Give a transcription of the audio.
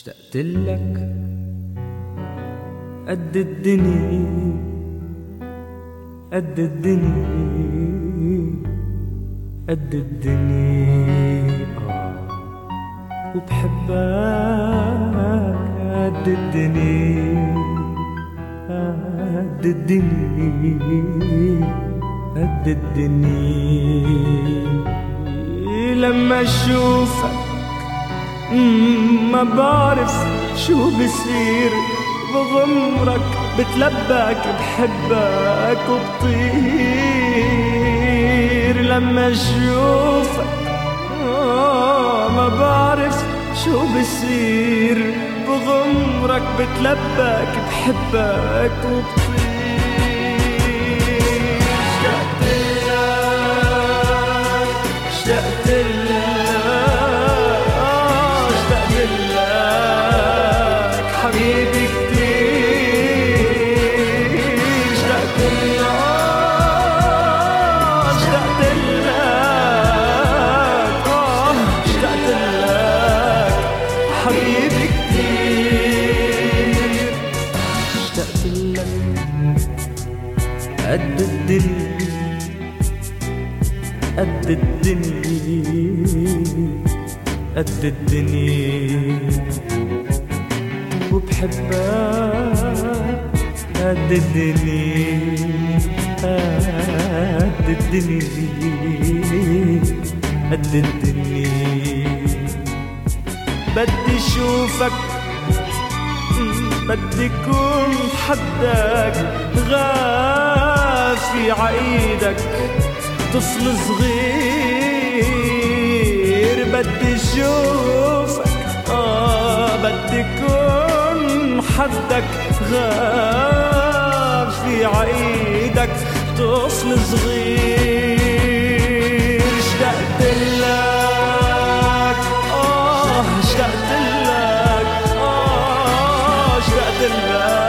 اشتقت لك قد الدنيا قد الدنيا قد الدنيا. وبحبك قد الدنيا قد الدنيا قد الدنيا لما أشوفك ما بعرف شو بصير بغمرك بتلبك بحبك وبطير. لما أشوفك آه ما بعرف شو بصير بغمرك بتلبك بحبك وبطير. قد الدنيا قد الدنيا قد الدنيا. وبحبك قد الدنيا قد الدنيا قد الدنيا بدي اشوفك بدي كون حدك غافي عايدك طفل صغير. بدي اشوفك آه بدي كون حدك غافي رفيع عيدك طفل صغير. اشتقت لك آه اشتقت لك آه اشتقت لك.